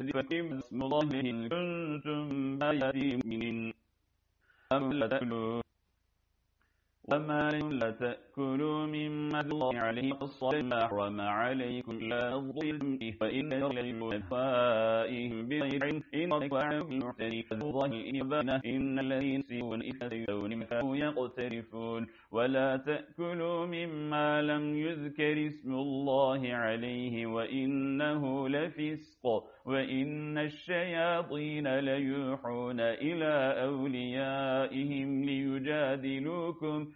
وأبيه اسم كنتم بآياته مؤمنين أم لا وما لم لا تأكلوا مما الله عليه الصلاة حرم عليكم لا ظلم فإن يرلوا أفائهم بغير إن ربك أعلم بالمعتدي فالله إبانه. إن الذين سيئون إثنون مفاهوا يقترفون. ولا تأكلوا مما لم يذكر اسم الله عليه وإنه لفسق. وإن الشياطين ليوحون إلى أوليائهم ليجادلوكم.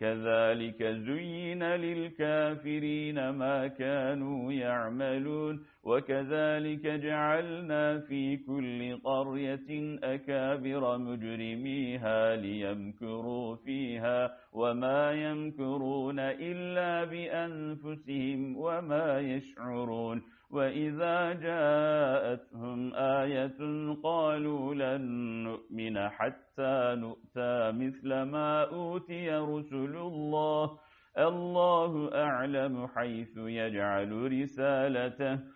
كذلك زين للكافرين ما كانوا يعملون وكذلك جعلنا في كل قرية أكابر مجرميها ليمكروا فيها وما يمكرون إلا بأنفسهم وما يشعرون وإذا جاءتهم آية قالوا لن نؤمن حتى نؤتى مثل ما أوتي رسل الله. الله أعلم حيث يجعل رسالته.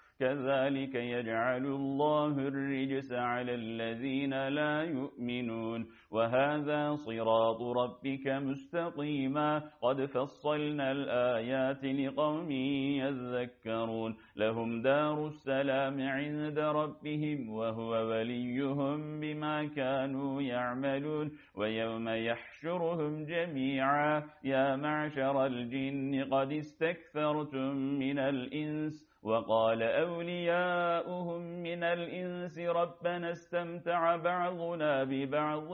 كذلك يجعل الله الرجس على الذين لا يؤمنون. وهذا صراط ربك مستقيما. قد فصلنا الآيات لقوم يذكرون. لهم دار السلام عند ربهم وهو وليهم بما كانوا يعملون. ويوم يحشرهم جميعا. يا معشر الجن قد استكثرتم من الإنس. وقال أولياؤهم من الإنس ربنا استمتع بعضنا ببعض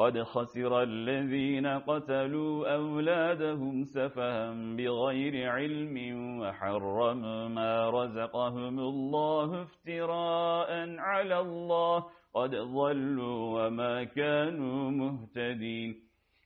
قد خسر الذين قتلوا أولادهم سفها بغير علم وحرم ما رزقهم الله افتراء على الله. قد ضلوا وما كانوا مهتدين.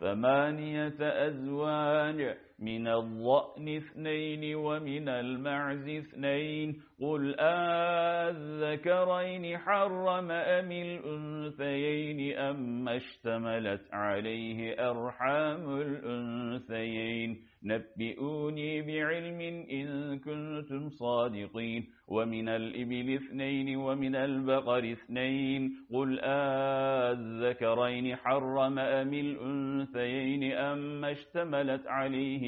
ثمانية أزواج من الضأن اثنين ومن المعز اثنين. قل آذكرين حرم أم الأنثيين أم اشتملت عليه أرحام الأنثيين. نبئوني بعلم إن كنتم صادقين. ومن الإبل اثنين ومن البقر اثنين. قل آذكرين حرم أم الأنثيين أم اشتملت عليه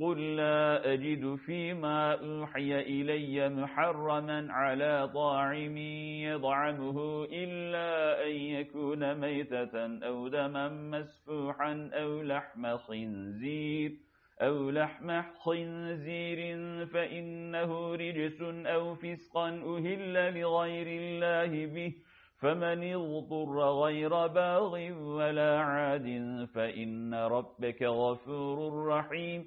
قل لا أجد فيما أوحي إلي محرما على طاعم يضعمه إلا أن يكون ميتة أو دما مسفوحا أو لحم خنزير أو لحم خنزير فإنه رجس أو فسقا أهل لغير الله به فمن اضطر غير باغ ولا عاد فإن ربك غفور رحيم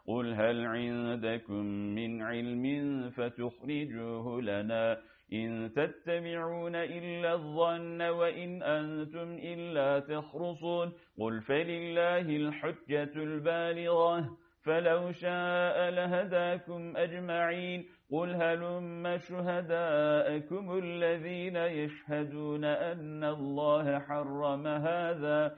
قل هل عندكم من علم فتخرجوه لنا إن تتبعون إلا الظن وإن أنتم إلا تخرصون قل فلله الحجة البالغة فلو شاء لهداكم أجمعين قل هلم شهداءكم الذين يشهدون أن الله حرم هذا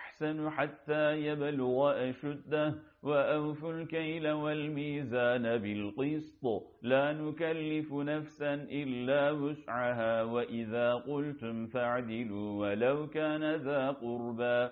حتى يبلغ أشده وأوفوا الكيل والميزان بالقسط. لا نكلف نفسا إلا وسعها وإذا قلتم فاعدلوا ولو كان ذا قربا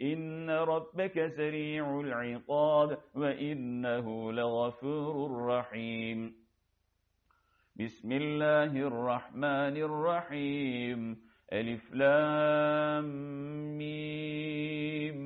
إن ربك سريع العقاب وإنه لغفور رحيم. بسم الله الرحمن الرحيم. ألف لام ميم.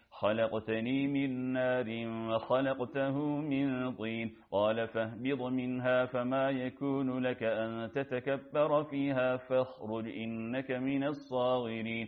خلقتني من نار وخلقته من طين. قال فاهبض منها فما يكون لك أن تتكبر فيها فاخرج إنك من الصاغرين.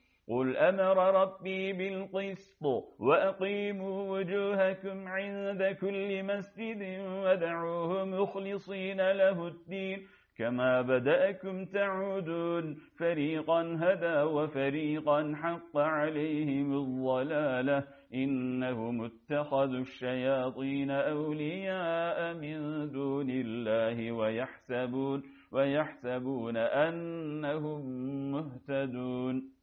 قل أمر ربي بالقسط وأقيموا وجوهكم عند كل مسجد ودعوه مخلصين له الدين كما بدأكم تعودون فريقا هدى وفريقا حق عليهم الضلالة إنهم اتخذوا الشياطين أولياء من دون الله ويحسبون, ويحسبون أنهم مهتدون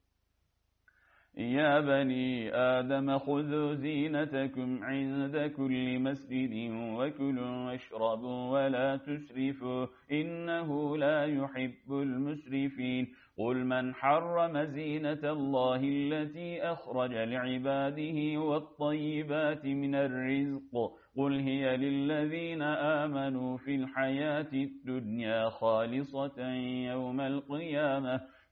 يا بني آدم خذوا زينتكم عند كل مسجد وكلوا واشربوا ولا تسرفوا إنه لا يحب المسرفين قل من حرم زينة الله التي أخرج لعباده والطيبات من الرزق قل هي للذين آمنوا في الحياة الدنيا خالصة يوم القيامة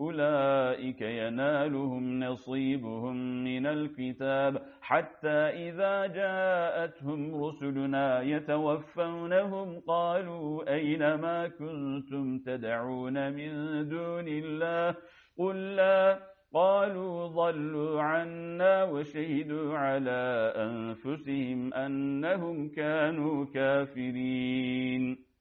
أولئك ينالهم نصيبهم من الكتاب حتى إذا جاءتهم رسلنا يتوفونهم قالوا أين ما كنتم تدعون من دون الله قل لا قالوا ضلوا عنا وشهدوا على أنفسهم أنهم كانوا كافرين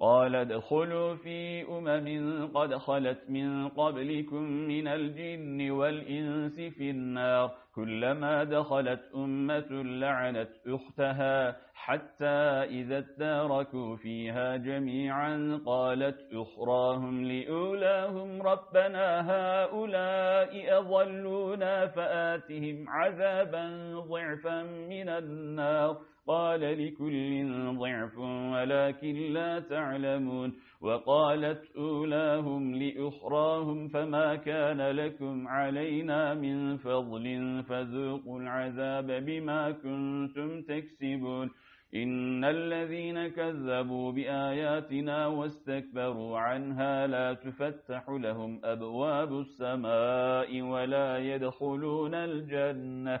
قال ادخلوا في أمم قد خلت من قبلكم من الجن والإنس في النار كلما دخلت أمة لعنت أختها حتى إذا اداركوا فيها جميعا قالت أخراهم لأولاهم ربنا هؤلاء أضلونا فآتهم عذابا ضعفا من النار قال لكل ضعف ولكن لا تعلمون وقالت أولاهم لأخراهم فما كان لكم علينا من فضل فذوقوا العذاب بما كنتم تكسبون إن الذين كذبوا بآياتنا واستكبروا عنها لا تفتح لهم أبواب السماء ولا يدخلون الجنة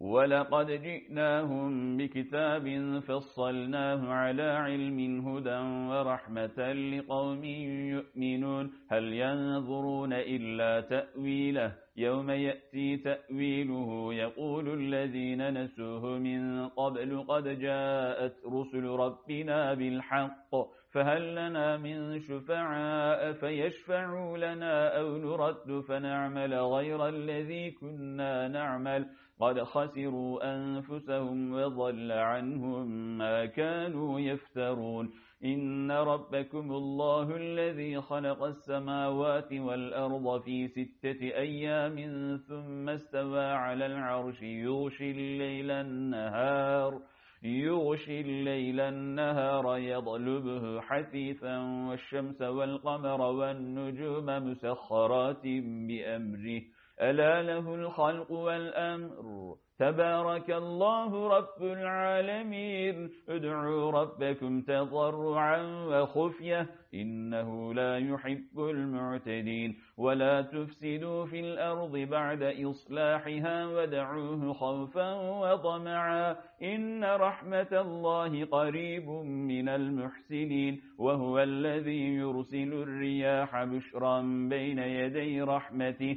ولقد جئناهم بكتاب فصلناه على علم هدى ورحمة لقوم يؤمنون هل ينظرون إلا تأويله يوم يأتي تأويله يقول الذين نسوه من قبل قد جاءت رسل ربنا بالحق فهل لنا من شفعاء فيشفعوا لنا أو نرد فنعمل غير الذي كنا نعمل قد خسروا أنفسهم وضل عنهم ما كانوا يفترون إن ربكم الله الذي خلق السماوات والأرض في ستة أيام ثم استوى على العرش يغشي الليل النهار يغشي الليل النهار يضلبه حثيثا والشمس والقمر والنجوم مسخرات بأمره ألا له الخلق والأمر. تبارك الله رب العالمين. ادعوا ربكم تضرعا وخفية. إنه لا يحب المعتدين. ولا تفسدوا في الأرض بعد إصلاحها ودعوه خوفا وطمعا. إن رحمة الله قريب من المحسنين. وهو الذي يرسل الرياح بشرا بين يدي رحمته.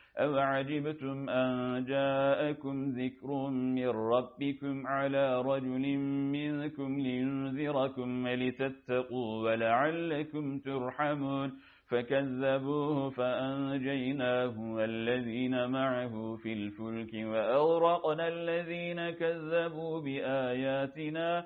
أو عجبتم أن جاءكم ذكر من ربكم على رجل منكم لينذركم ولتتقوا ولعلكم ترحمون فكذبوه فأنجيناه والذين معه في الفلك وأغرقنا الذين كذبوا بآياتنا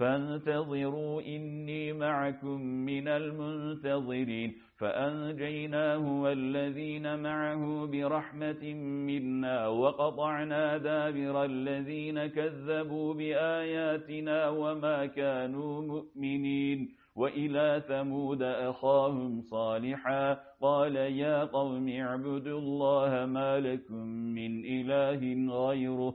فانتظروا إني معكم من المنتظرين فأنجيناه والذين معه برحمة منا وقطعنا دابر الذين كذبوا بآياتنا وما كانوا مؤمنين وإلى ثمود أخاهم صالحا قال يا قوم اعبدوا الله ما لكم من إله غيره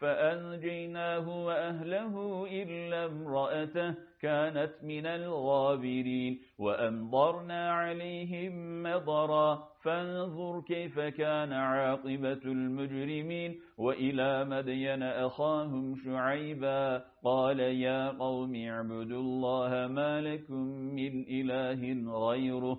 فأنجيناه وأهله إلا امرأته كانت من الغابرين وأمضرنا عليهم مضرا فانظر كيف كان عاقبة المجرمين وإلى مدين أخاهم شعيبا قال يا قوم اعبدوا الله ما لكم من إله غيره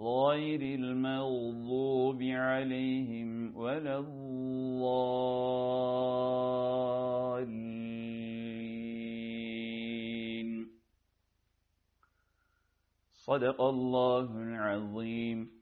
غير المغضوب عليهم ولا الضالين. صدق الله العظيم.